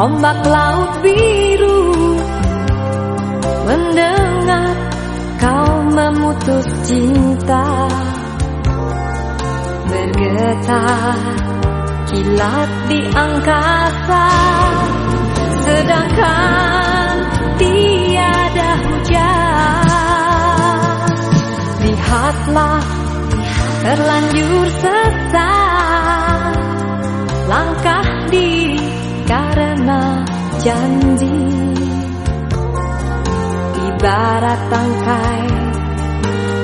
ombak laut biru Mendengar kau memutus cinta. Bergetar kilat di angkasa Sedangkan tiada hujan. Lihatlah terlanjur sesat janji. Ibarat tangkai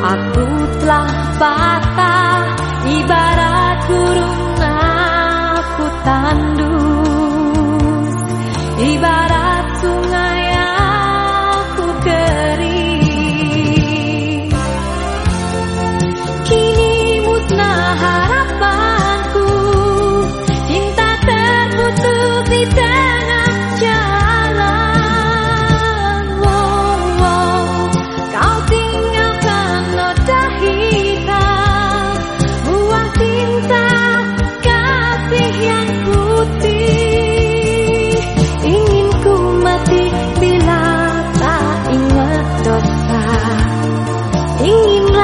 Aku telah patah. Ibarat burung aku tandus ingat dosa Ingin rasanya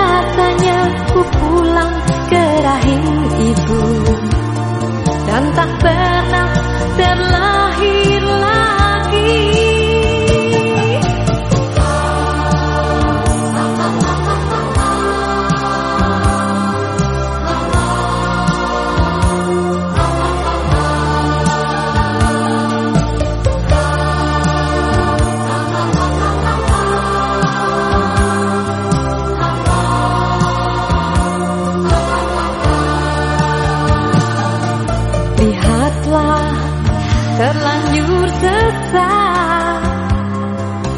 Lihatlah terlanjur sesat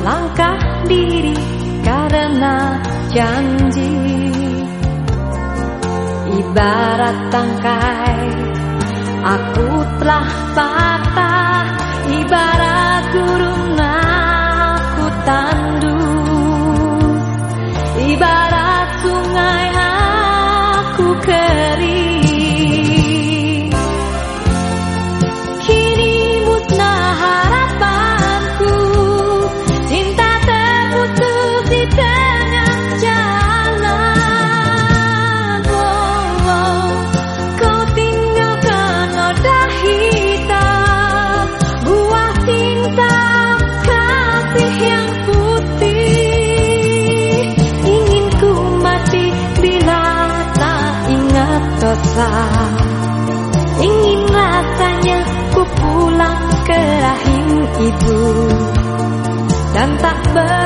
Langkah diri karena janji. Ibarat tangkai Aku telah patah dosa Ingin rasanya ku pulang ke rahim ibu. Dan tak ber